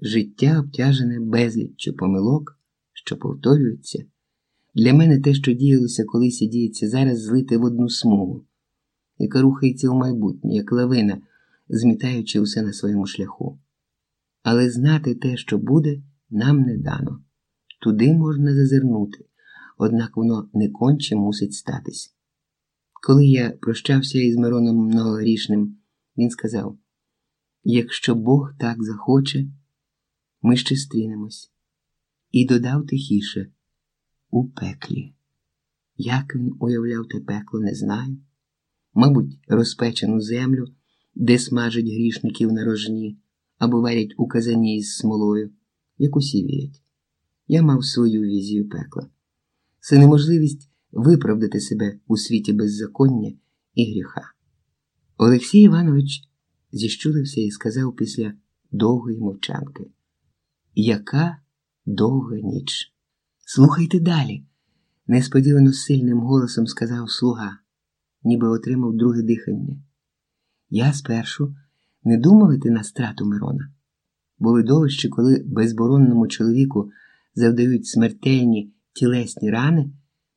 життя обтяжене безліччю помилок, що повторюються. Для мене те, що діялося колись і діється зараз, злити в одну смугу, яка рухається у майбутнє, як лавина, змітаючи усе на своєму шляху. Але знати те, що буде, нам не дано. Туди можна зазирнути, однак воно не конче мусить статись. Коли я прощався із Мироном Многогрішним, він сказав: якщо Бог так захоче, ми ще стрінемось. І додав тихіше у пеклі. Як він уявляв те пекло, не знаю. Мабуть, розпечену землю, де смажать грішників на рожні або варять у казані із смолою, як усі вірять. Я мав свою візію пекла. Це неможливість виправдати себе у світі беззаконня і гріха. Олексій Іванович зіщулився і сказав після довгої мовчанки: Яка довга ніч! Слухайте далі, несподівано сильним голосом сказав слуга, ніби отримав друге дихання. Я спершу не думав іти на страту Мирона. Були довищі, коли безборонному чоловіку завдають смертельні тілесні рани,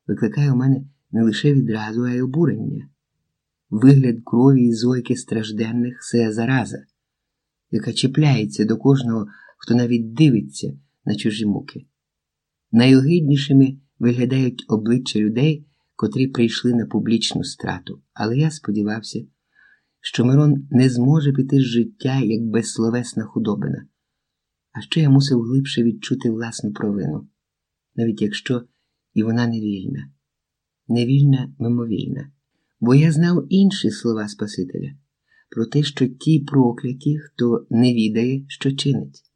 викликає у мене не лише відразу, а й обурення. Вигляд крові і зойки стражденних це зараза, яка чіпляється до кожного, хто навіть дивиться на чужі муки. Найогиднішими виглядають обличчя людей, котрі прийшли на публічну страту, але я сподівався, що Мирон не зможе піти з життя як безсловесна худобина, а ще я мусив глибше відчути власну провину, навіть якщо і вона невільна, невільна, мимовільна. Бо я знав інші слова Спасителя про те, що ті прокляті, хто не відає, що чинить.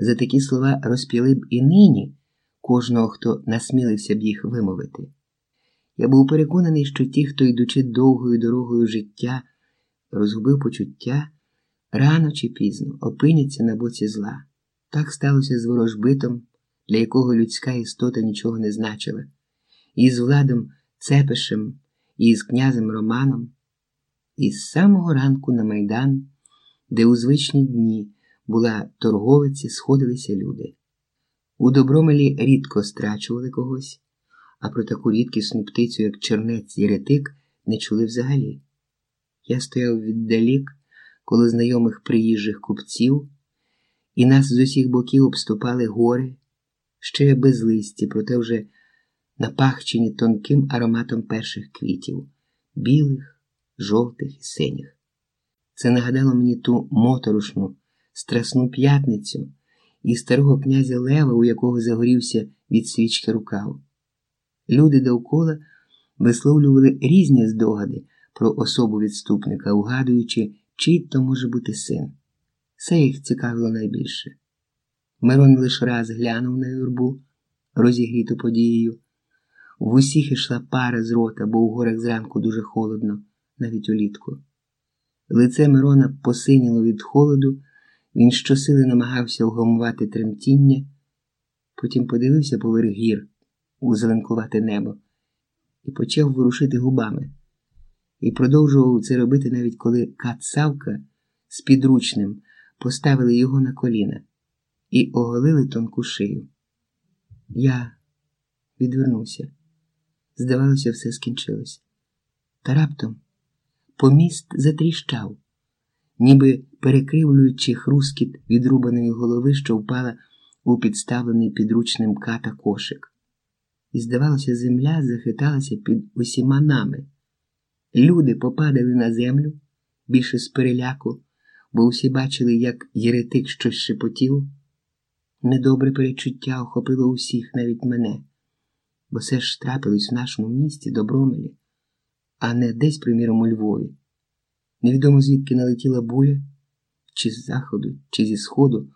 За такі слова розп'яли б і нині кожного, хто насмілився б їх вимовити. Я був переконаний, що ті, хто, йдучи довгою дорогою життя, розгубив почуття, рано чи пізно опиняться на боці зла. Так сталося з ворожбитом, для якого людська істота нічого не значила, і з владом Цепишем, і з князем Романом, і з самого ранку на майдан, де у звичні дні була торговиці, сходилися люди. У Добромелі рідко страчували когось, а про таку рідкісну птицю, як чернець єретик, не чули взагалі. Я стояв віддалік, коло знайомих приїжджих купців, і нас з усіх боків обступали гори, ще безлисті, проте вже напахчені тонким ароматом перших квітів білих, жовтих і синіх. Це нагадало мені ту моторошну, страсну п'ятницю і старого князя Лева, у якого загорівся від свічки рукав. Люди довкола висловлювали різні здогади про особу відступника, угадуючи, чий то може бути син. Це їх цікавило найбільше. Мирон лише раз глянув на юрбу, розігріту подією. В усіх ішла пара з рота, бо у горах зранку дуже холодно, навіть улітку. Лице Мирона посиніло від холоду, він щосили намагався вгамувати тремтіння, потім подивився поверх гір у зеленкувате небо і почав ворушити губами. І продовжував це робити навіть коли Кат Савка з підручним поставили його на коліна і оголили тонку шию. Я відвернувся. Здавалося, все скінчилось. Та раптом поміст затріщав, ніби перекривлюючи хрускіт відрубаної голови, що впала у підставлений підручним ката кошик. І, здавалося, земля захиталася під усіма нами. Люди попадали на землю більше з переляку, бо усі бачили, як єретик щось шепотів. Недобре перечуття охопило усіх, навіть мене бо все ж трапилось в нашому місті Добромелі, а не десь, приміром, у Львові. Невідомо звідки налетіла буря, чи з заходу, чи зі сходу,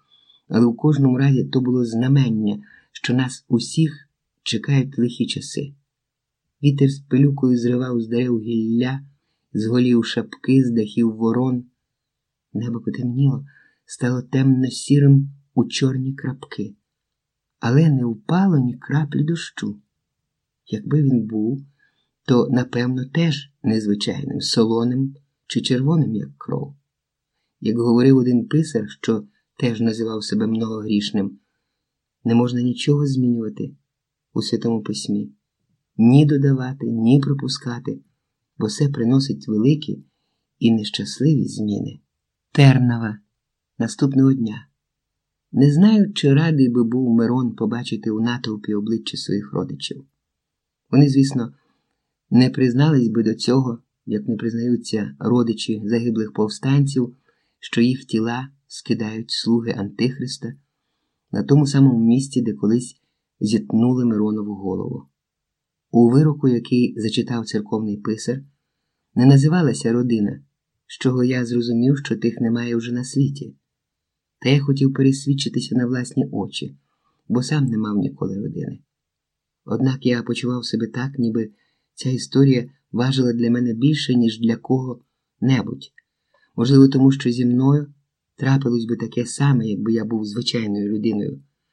але у кожному разі то було знамення, що нас усіх чекають лихі часи. Вітер з пилюкою зривав з дерев гілля, з голів шапки, з дахів ворон. Небо потемніло, стало темно сірим у чорні крапки, але не впало ні краплі дощу. Якби він був, то, напевно, теж незвичайним, солоним чи червоним, як кров. Як говорив один писар, що теж називав себе многогрішним. Не можна нічого змінювати у Святому Письмі, ні додавати, ні пропускати, бо все приносить великі і нещасливі зміни. Тернава наступного дня. Не знаю, чи радий би був Мирон побачити у натовпі обличчя своїх родичів. Вони, звісно, не признались би до цього, як не признаються родичі загиблих повстанців, що їх тіла скидають слуги Антихриста на тому самому місці, де колись зітнули Миронову голову. У вироку, який зачитав церковний писар, не називалася родина, з чого я зрозумів, що тих немає вже на світі. Та я хотів пересвідчитися на власні очі, бо сам не мав ніколи родини. Однак я почував себе так, ніби ця історія важила для мене більше, ніж для кого-небудь. Можливо, тому що зі мною трапилось би таке саме, якби я був звичайною людиною.